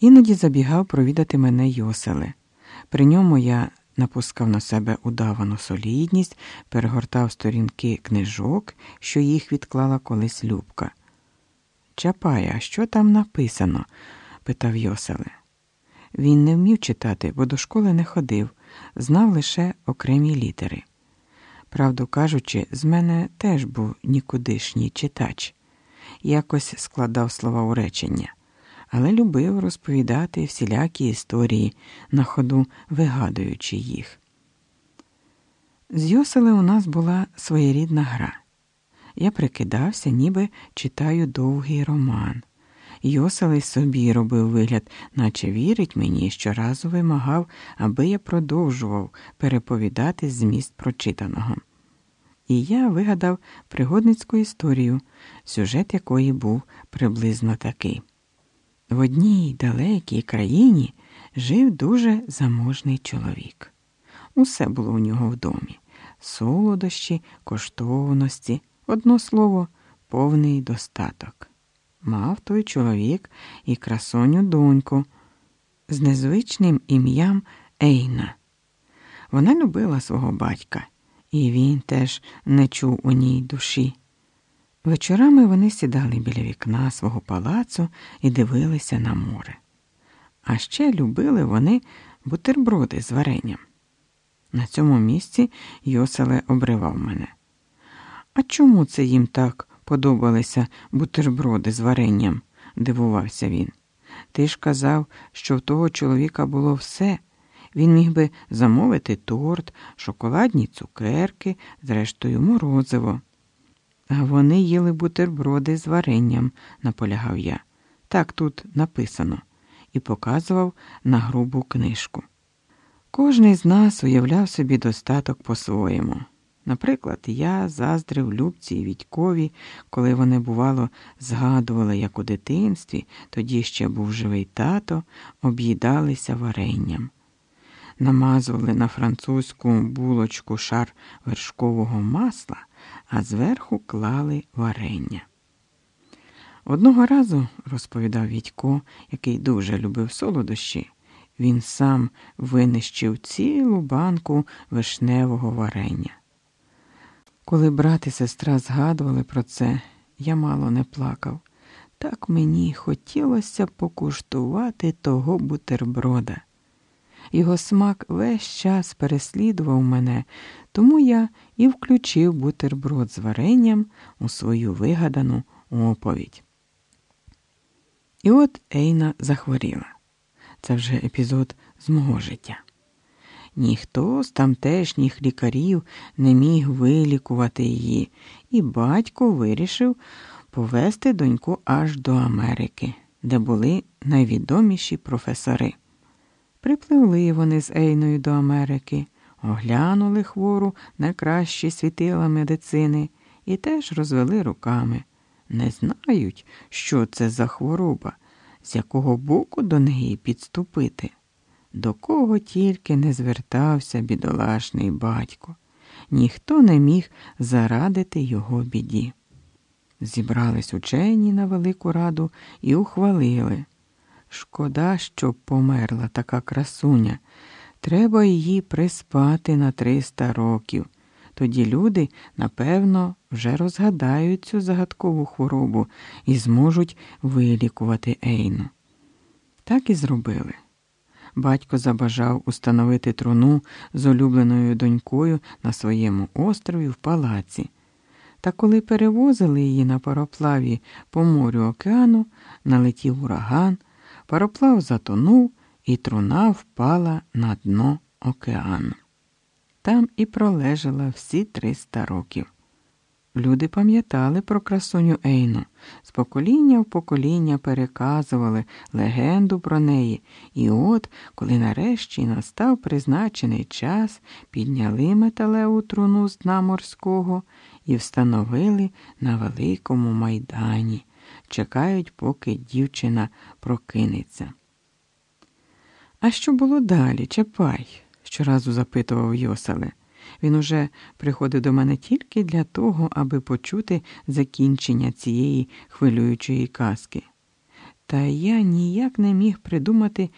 Іноді забігав провідати мене Йоселе. При ньому я напускав на себе удавану солідність, перегортав сторінки книжок, що їх відклала колись Любка. Чапая, що там написано? питав Йоселе. Він не вмів читати, бо до школи не ходив, знав лише окремі літери. Правду кажучи, з мене теж був нікудишній читач, якось складав слова у речення, але любив розповідати всілякі історії, на ходу вигадуючи їх. З Йоселе у нас була своєрідна гра. Я прикидався, ніби читаю довгий роман. Йоселий собі робив вигляд, наче вірить мені, щоразу вимагав, аби я продовжував переповідати зміст прочитаного. І я вигадав пригодницьку історію, сюжет якої був приблизно такий. В одній далекій країні жив дуже заможний чоловік. Усе було у нього в домі солодощі, коштовності, одно слово, повний достаток. Мав той чоловік і красоню доньку з незвичним ім'ям Ейна. Вона любила свого батька, і він теж не чув у ній душі. Вечорами вони сідали біля вікна свого палацу і дивилися на море. А ще любили вони бутерброди з варенням. На цьому місці Йоселе обривав мене. А чому це їм так подобалися бутерброди з варенням? дивувався він. Ти ж казав, що в того чоловіка було все. Він міг би замовити торт, шоколадні цукерки, зрештою, морозиво. Вони їли бутерброди з варенням, наполягав я. Так тут написано, і показував на грубу книжку. Кожний з нас уявляв собі достаток по-своєму. Наприклад, я заздрив Любці і Відькові, коли вони, бувало, згадували, як у дитинстві, тоді ще був живий тато, об'їдалися варенням, намазували на французьку булочку шар вершкового масла, а зверху клали варення. Одного разу, розповідав Відько, який дуже любив солодощі, він сам винищив цілу банку вишневого варення. Коли брат і сестра згадували про це, я мало не плакав. Так мені хотілося покуштувати того бутерброда. Його смак весь час переслідував мене, тому я і включив бутерброд з варенням у свою вигадану оповідь. І от Ейна захворіла. Це вже епізод з мого життя. Ніхто з тамтешніх лікарів не міг вилікувати її, і батько вирішив повести доньку аж до Америки, де були найвідоміші професори. Припливли вони з Ейною до Америки, оглянули хвору на кращі світила медицини і теж розвели руками. Не знають, що це за хвороба, з якого боку до неї підступити. До кого тільки не звертався бідолашний батько, ніхто не міг зарадити його біді. Зібрались учені на велику раду і ухвалили. Шкода, що померла така красуня. Треба її приспати на триста років. Тоді люди, напевно, вже розгадають цю загадкову хворобу і зможуть вилікувати Ейну. Так і зробили. Батько забажав установити труну з улюбленою донькою на своєму острові в палаці. Та коли перевозили її на пароплаві по морю океану, налетів ураган, пароплав затонув, і труна впала на дно океану. Там і пролежала всі триста років. Люди пам'ятали про красуню Ейну, з покоління в покоління переказували легенду про неї, і от, коли нарешті настав призначений час, підняли металеву труну з дна морського і встановили на великому майдані, чекають, поки дівчина прокинеться. А що було далі, Чапай? щоразу запитував Йоселе. Він уже приходив до мене тільки для того, аби почути закінчення цієї хвилюючої казки. Та я ніяк не міг придумати,